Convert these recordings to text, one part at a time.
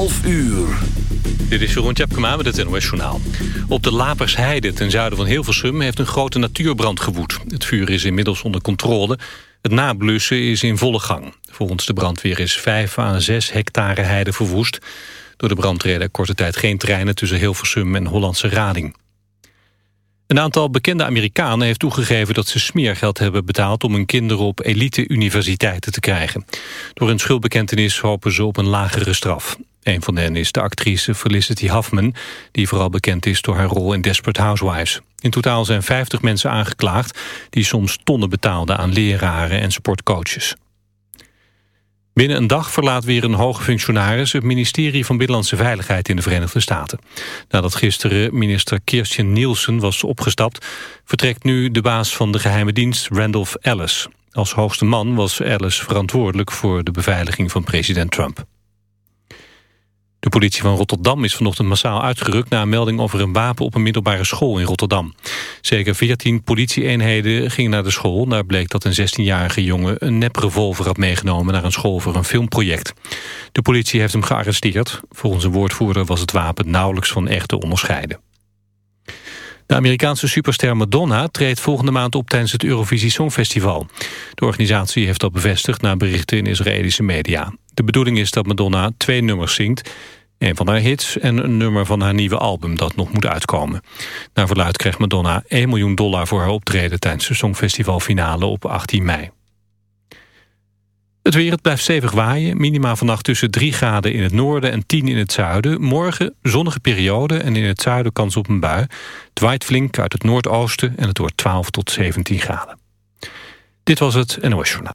12 uur. Dit is Jeroen Tjepkema met het NOS Journaal. Op de Lapersheide ten zuiden van Hilversum heeft een grote natuurbrand gewoed. Het vuur is inmiddels onder controle. Het nablussen is in volle gang. Volgens de brandweer is 5 à 6 hectare heide verwoest. Door de brand reden korte tijd geen treinen tussen Hilversum en Hollandse Rading. Een aantal bekende Amerikanen heeft toegegeven dat ze smeergeld hebben betaald om hun kinderen op elite-universiteiten te krijgen. Door een schuldbekentenis hopen ze op een lagere straf. Een van hen is de actrice Felicity Huffman, die vooral bekend is door haar rol in Desperate Housewives. In totaal zijn 50 mensen aangeklaagd die soms tonnen betaalden aan leraren en sportcoaches. Binnen een dag verlaat weer een hoge functionaris het ministerie van Binnenlandse Veiligheid in de Verenigde Staten. Nadat gisteren minister Kirstjen Nielsen was opgestapt, vertrekt nu de baas van de geheime dienst Randolph Ellis. Als hoogste man was Ellis verantwoordelijk voor de beveiliging van president Trump. De politie van Rotterdam is vanochtend massaal uitgerukt... na een melding over een wapen op een middelbare school in Rotterdam. Zeker 14 politieeenheden gingen naar de school. Daar bleek dat een 16-jarige jongen een neprevolver had meegenomen... naar een school voor een filmproject. De politie heeft hem gearresteerd. Volgens een woordvoerder was het wapen nauwelijks van echt te onderscheiden. De Amerikaanse superster Madonna treedt volgende maand op tijdens het Eurovisie Songfestival. De organisatie heeft dat bevestigd na berichten in Israëlische media. De bedoeling is dat Madonna twee nummers zingt. Een van haar hits en een nummer van haar nieuwe album dat nog moet uitkomen. Naar verluid krijgt Madonna 1 miljoen dollar voor haar optreden... tijdens de Songfestivalfinale op 18 mei. Het weer, het blijft stevig waaien. Minima vannacht tussen 3 graden in het noorden en 10 in het zuiden. Morgen zonnige periode en in het zuiden kans op een bui. Het flink uit het noordoosten en het wordt 12 tot 17 graden. Dit was het NOS Journaal.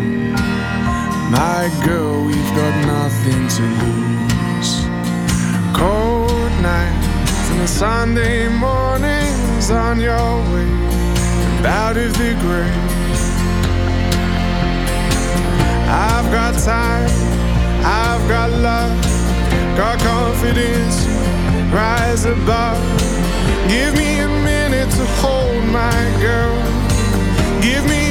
My girl, we've got nothing to lose. Cold nights and Sunday mornings on your way out of the grave. I've got time, I've got love, got confidence, rise above. Give me a minute to hold my girl. Give me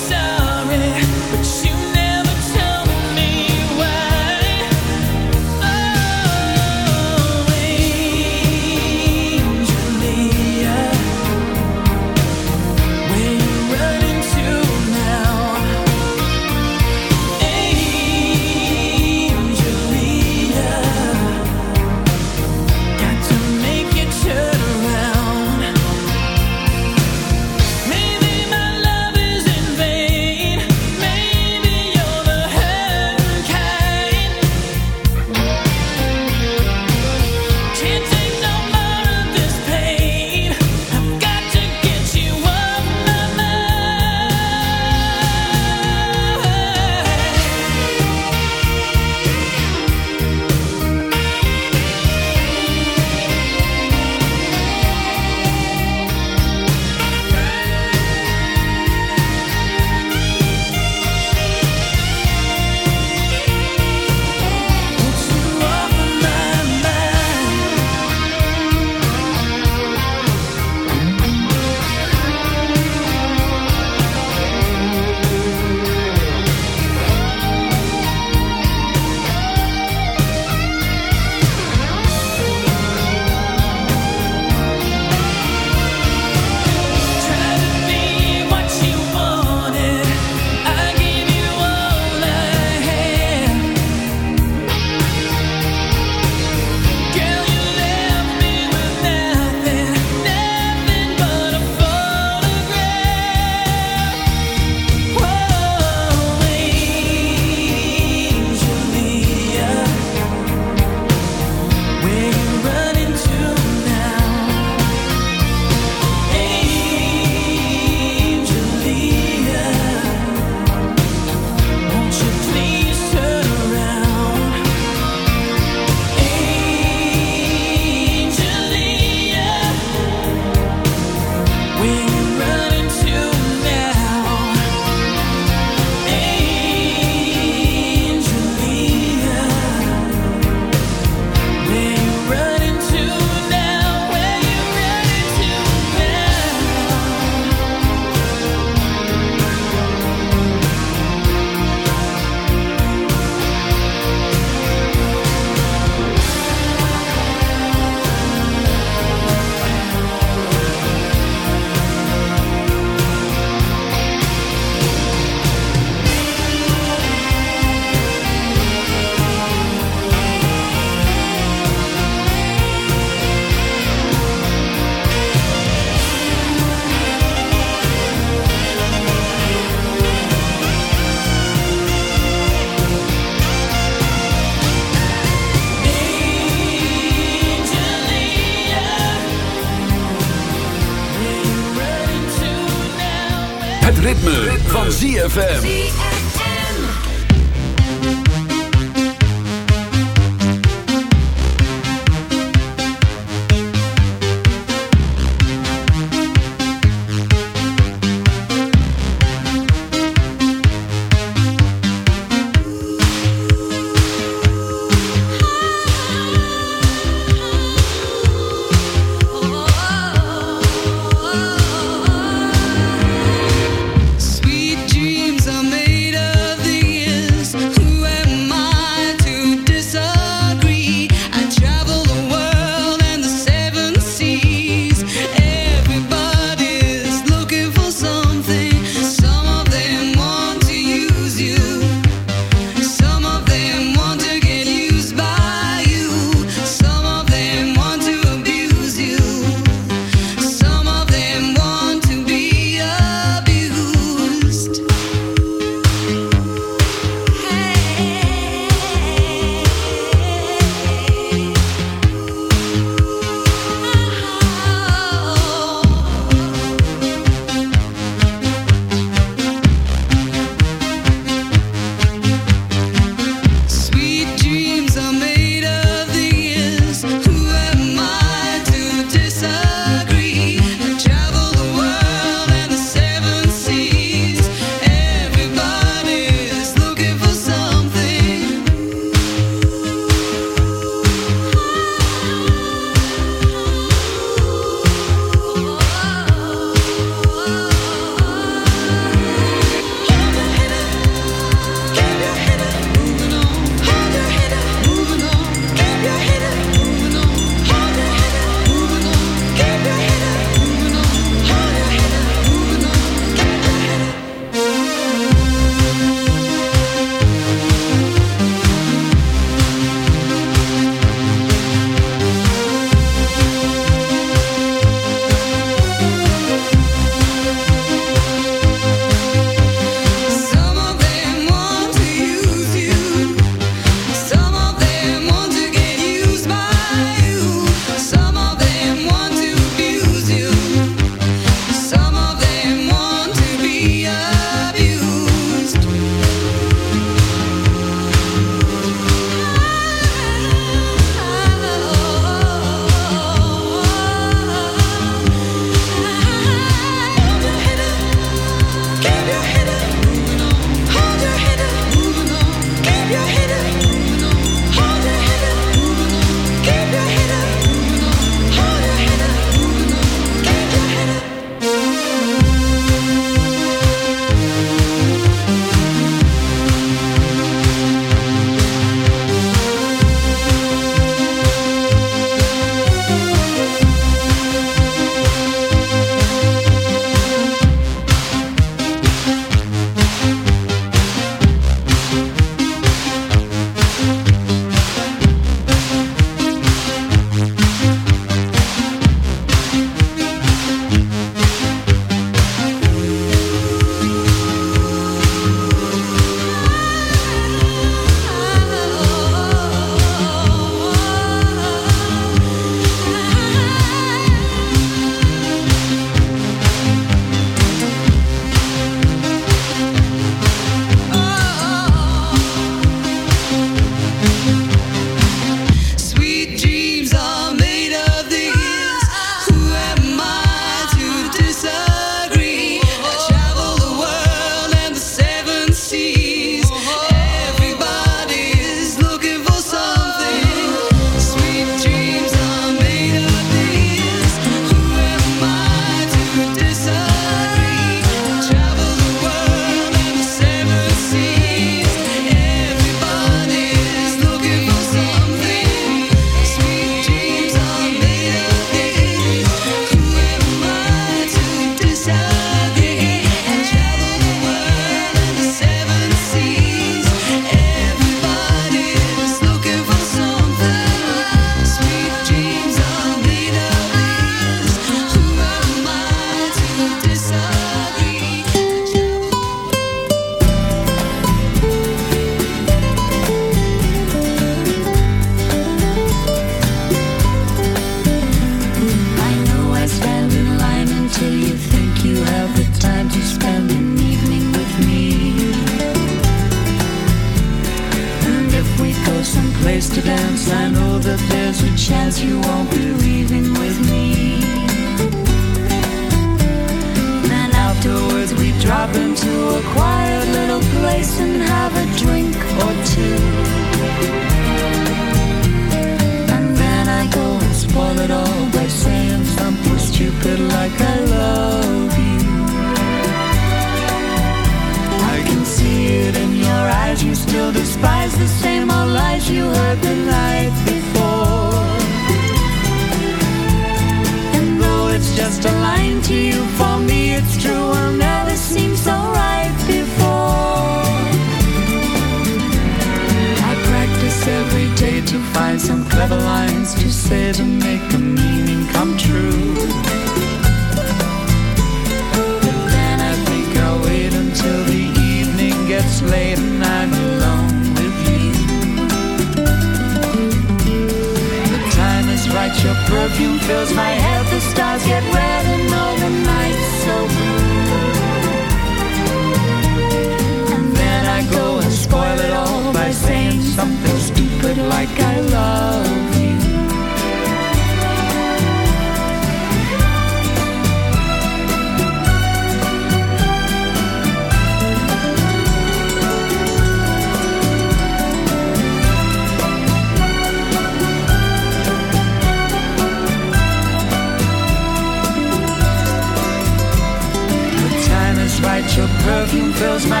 Fills my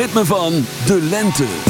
ritme van de lente.